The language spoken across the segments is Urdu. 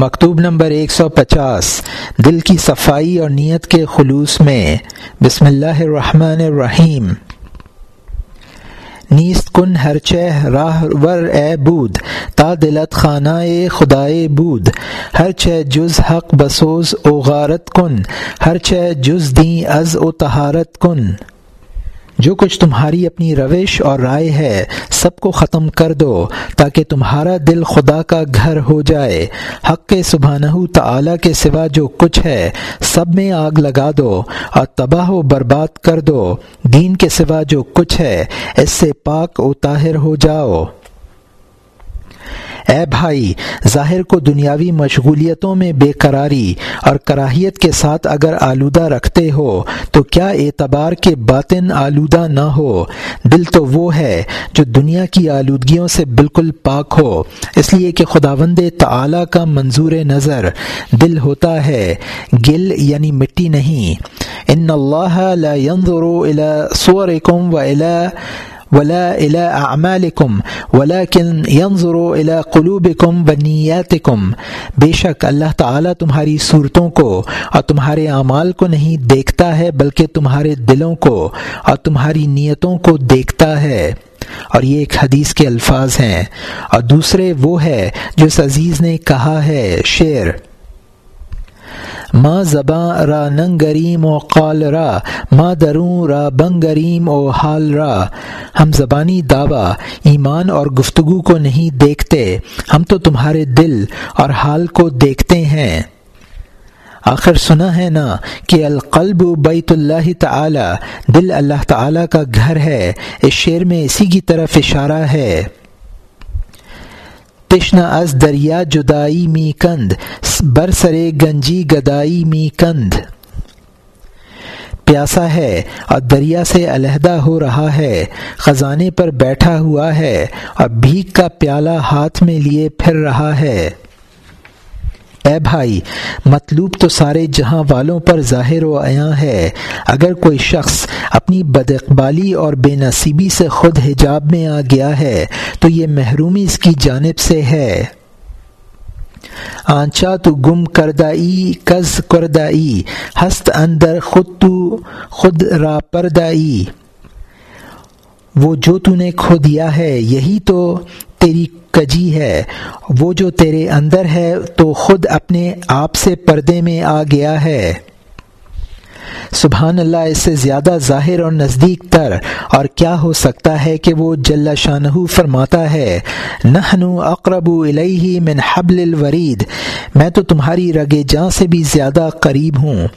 مکتوب نمبر ایک سو پچاس، دل کی صفائی اور نیت کے خلوص میں۔ بسم اللہ الرحمن الرحیم۔ نیست کن ہر چہ راہ ور اے بود، تا دلت خانہ خدائے بود۔ ہر چہ جز حق بسوز او غارت کن، ہر چہ جز دیں از او تہارت کن۔ جو کچھ تمہاری اپنی روش اور رائے ہے، سب کو ختم کر دو تاکہ تمہارا دل خدا کا گھر ہو جائے۔ حق کے سبحانہ تعالی کے سوا جو کچھ ہے، سب میں آگ لگا دو اور تباہ و برباد کر دو۔ دین کے سوا جو کچھ ہے، اس سے پاک و طاہر ہو جاؤ۔ اے بھائی، ظاہر کو دنیاوی مشغولیتوں میں بے قراری اور کراہیت کے ساتھ اگر آلودہ رکھتے ہو، تو کیا اعتبار کے باطن آلودہ نہ ہو؟ دل تو وہ ہے جو دنیا کی آلودگیوں سے بالکل پاک ہو، اس لیے کہ خداوند تعالی کا منظور نظر دل ہوتا ہے، گل یعنی مٹی نہیں۔ ان اللہ لا ينظر الى صوركم والى ولا الى اعمالكم ولكن ينظر الى قلوبكم بنياتكم بے شک اللہ تعالی تمہاری صورتوں کو اور تمہارے اعمال کو نہیں دیکھتا ہے بلکہ تمہارے دلوں کو اور تمہاری نیتوں کو دیکھتا ہے اور یہ ایک حدیث کے الفاظ ہیں اور دوسرے وہ ہے جو اس عزیز نے کہا ہے شعر ماں زباں را ننگریم و قال را ماں دروں را بنگریم و حال را. ہم زبانی دعویٰ، ایمان اور گفتگو کو نہیں دیکھتے، ہم تو تمہارے دل اور حال کو دیکھتے ہیں۔ آخر سنا ہے نا کہ القلب بیت اللہ تعالی، دل اللہ تعالی کا گھر ہے، اس شعر میں اسی کی طرف اشارہ ہے۔ تشنا از دریا جدائی می کند برسرے گنجی گدائی می کند۔ پیاسا ہے، اور دریا سے علیحدہ ہو رہا ہے، خزانے پر بیٹھا ہوا ہے، اور بھیک کا پیالہ ہاتھ میں لیے پھر رہا ہے۔ اے بھائی، مطلوب تو سارے جہاں والوں پر ظاہر و عیاں ہے۔ اگر کوئی شخص اپنی بد اقبالی اور بے نصیبی سے خود حجاب میں آ گیا ہے، تو یہ محرومی اس کی جانب سے ہے۔ آنچا تو گم کردائی، کز کردائی، ہست اندر خود تو خود را پردائی۔ وہ جو تو نے کھو دیا ہے، یہی تو تیری کجی ہے، وہ جو تیرے اندر ہے تو خود اپنے آپ سے پردے میں آ گیا ہے۔ سبحان اللہ، اس سے زیادہ ظاہر اور نزدیک تر۔ اور کیا ہو سکتا ہے کہ وہ جل شاہ فرماتا ہے نہنو اقرب الیہ من حبل الورید۔ میں تو تمہاری رگے جاں سے بھی زیادہ قریب ہوں۔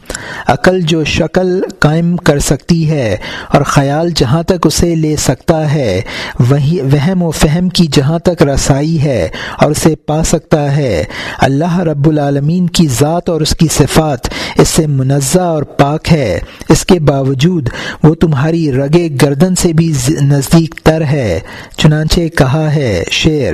عقل جو شکل قائم کر سکتی ہے اور خیال جہاں تک اسے لے سکتا ہے، وہی وہم و فہم کی جہاں تک رسائی ہے اور اسے پا سکتا ہے۔ اللہ رب العالمین کی ذات اور اس کی صفات، اس سے منزہ اور پاک ہے۔ اس کے باوجود وہ تمہاری رگے گردن سے بھی نزدیک تر ہے۔ چنانچہ کہا ہے شعر،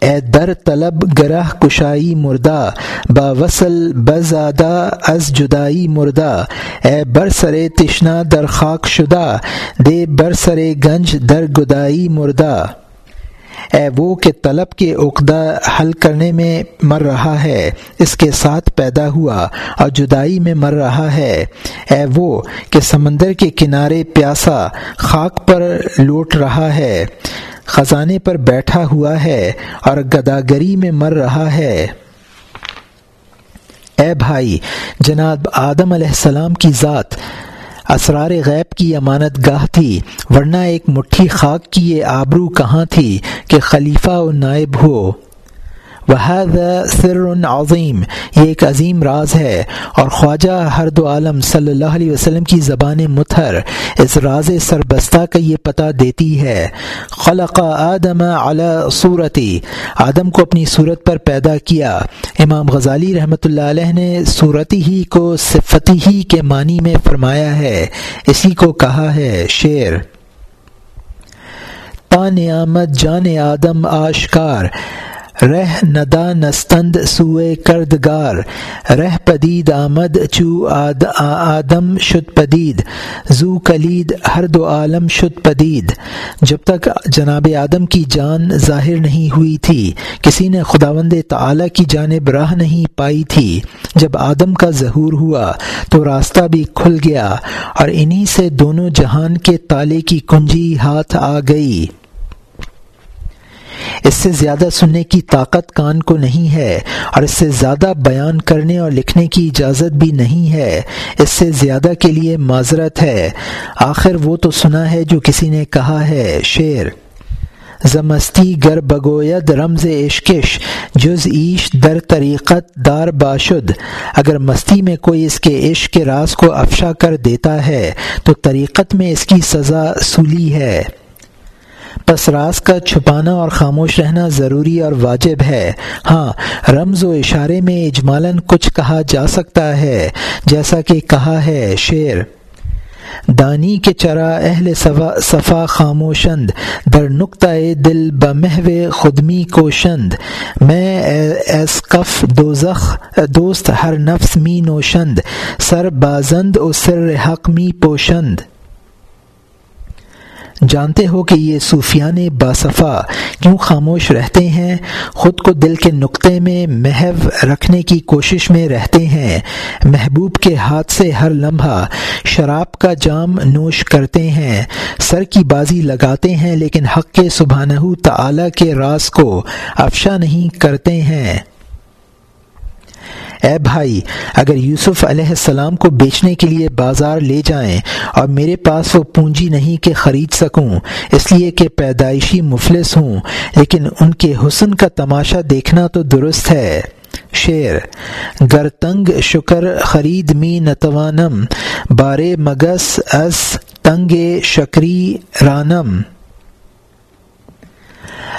اے در طلب گرہ کشائی مردہ، با وصل بزادہ از جدائی مردہ۔ اے برسرے تشنا در خاک شدہ، دے برسرے گنج در گدائی مردہ۔ اے وہ کہ طلب کے عقدہ حل کرنے میں مر رہا ہے، اس کے ساتھ پیدا ہوا اور جدائی میں مر رہا ہے۔ اے وہ کہ سمندر کے کنارے پیاسا خاک پر لوٹ رہا ہے، خزانے پر بیٹھا ہوا ہے اور گداگری میں مر رہا ہے۔ اے بھائی، جناب آدم علیہ السلام کی ذات اسرار غیب کی امانت گاہ تھی، ورنہ ایک مٹھی خاک کی یہ آبرو کہاں تھی کہ خلیفہ و نائب ہو؟ وہ سر عظیم، یہ ایک عظیم راز ہے۔ اور خواجہ ہر دو عالم صلی اللہ علیہ وسلم کی زبان متھر اس راز سربستہ کا یہ پتہ دیتی ہے۔ خلق آدم اعلی صورتی، آدم کو اپنی صورت پر پیدا کیا۔ امام غزالی رحمۃ اللہ علیہ نے صورتی ہی کو صفتی ہی کے معنی میں فرمایا ہے، اسی کو کہا ہے شعر۔ پا نعمت جان آدم آشکار رہ ندا نستند سوئے کردگار، رہ پدید آمد چو آد آدم شد پدید، زو کلید ہر دو عالم شد پدید۔ جب تک جناب آدم کی جان ظاہر نہیں ہوئی تھی، کسی نے خداوند تعالی کی جانب راہ نہیں پائی تھی۔ جب آدم کا ظہور ہوا تو راستہ بھی کھل گیا اور انہی سے دونوں جہان کے تالے کی کنجی ہاتھ آ گئی۔ اس سے زیادہ سننے کی طاقت کان کو نہیں ہے اور اس سے زیادہ بیان کرنے اور لکھنے کی اجازت بھی نہیں ہے۔ اس سے زیادہ کے لیے معذرت ہے۔ آخر وہ تو سنا ہے جو کسی نے کہا ہے۔ شعر زمستی گر بگوید رمز عشکش جز ایش در طریقت دار باشد۔ اگر مستی میں کوئی اس کے عشق کے راز کو افشا کر دیتا ہے، تو طریقت میں اس کی سزا سولی ہے۔ پس راز کا چھپانا اور خاموش رہنا ضروری اور واجب ہے۔ ہاں رمز و اشارے میں اجمالن کچھ کہا جا سکتا ہے، جیسا کہ کہا ہے شعر، دانی کے چرا اہل صفا خاموشند، در نقطۂ دل بمحو خدمی کوشند۔ میں ایس کف دوزخ، دوست ہر نفس می نوشند، سر بازند و سر حق می پوشند۔ جانتے ہو کہ یہ صوفیان باصفا کیوں خاموش رہتے ہیں؟ خود کو دل کے نقطے میں محو رکھنے کی کوشش میں رہتے ہیں۔ محبوب کے ہاتھ سے ہر لمحہ شراب کا جام نوش کرتے ہیں۔ سر کی بازی لگاتے ہیں لیکن حق کے سبحانہ تعالی کے راز کو افشا نہیں کرتے ہیں۔ اے بھائی، اگر یوسف علیہ السلام کو بیچنے کے لیے بازار لے جائیں اور میرے پاس وہ پونجی نہیں کہ خرید سکوں، اس لیے کہ پیدائشی مفلس ہوں، لیکن ان کے حسن کا تماشا دیکھنا تو درست ہے۔ شعر، گر تنگ شکر خرید می نتوانم، بارے مگس از تنگ شکری رانم۔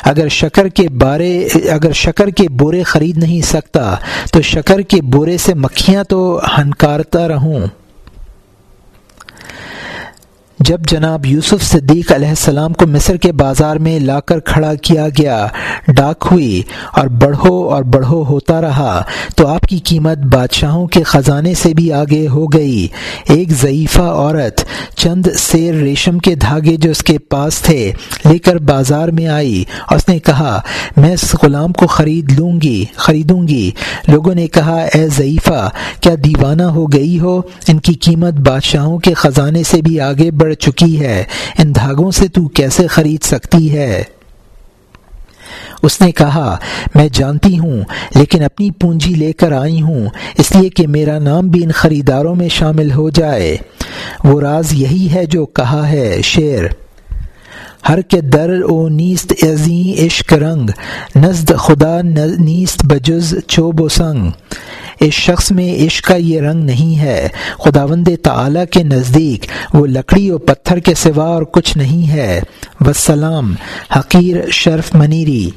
اگر شکر کے بارے، اگر شکر کے بورے خرید نہیں سکتا، تو شکر کے بورے سے مکھیاں تو ہنکارتا رہوں۔ جب جناب یوسف صدیق علیہ السلام کو مصر کے بازار میں لا کر کھڑا کیا گیا، ڈاک ہوئی اور بڑھو اور بڑھو ہوتا رہا، تو آپ کی قیمت بادشاہوں کے خزانے سے بھی آگے ہو گئی۔ ایک ضعیفہ عورت چند سیر ریشم کے دھاگے جو اس کے پاس تھے، لے کر بازار میں آئی۔ اور اس نے کہا، میں اس غلام کو خرید لوں گی، خریدوں گی۔ لوگوں نے کہا، اے ضعیفہ، کیا دیوانہ ہو گئی ہو؟ ان کی قیمت بادشاہوں کے خزانے سے بھی آگے بڑھ چکی ہے۔ ان دھاگوں سے تو کیسے خرید سکتی ہے؟ اس نے کہا، میں جانتی ہوں، لیکن اپنی پونجی لے کر آئی ہوں، اس لیے کہ میرا نام بھی ان خریداروں میں شامل ہو جائے۔ وہ راز یہی ہے جو کہا ہے شعر ہر کے در او نیست عظیم عشق رنگ، نزد خدا نیست بجز چوب و سنگ۔ اس شخص میں عشق کا یہ رنگ نہیں ہے۔ خداوند تعالی کے نزدیک وہ لکڑی و پتھر کے سوا اور کچھ نہیں ہے۔ وسلام حقیر شرف منیری۔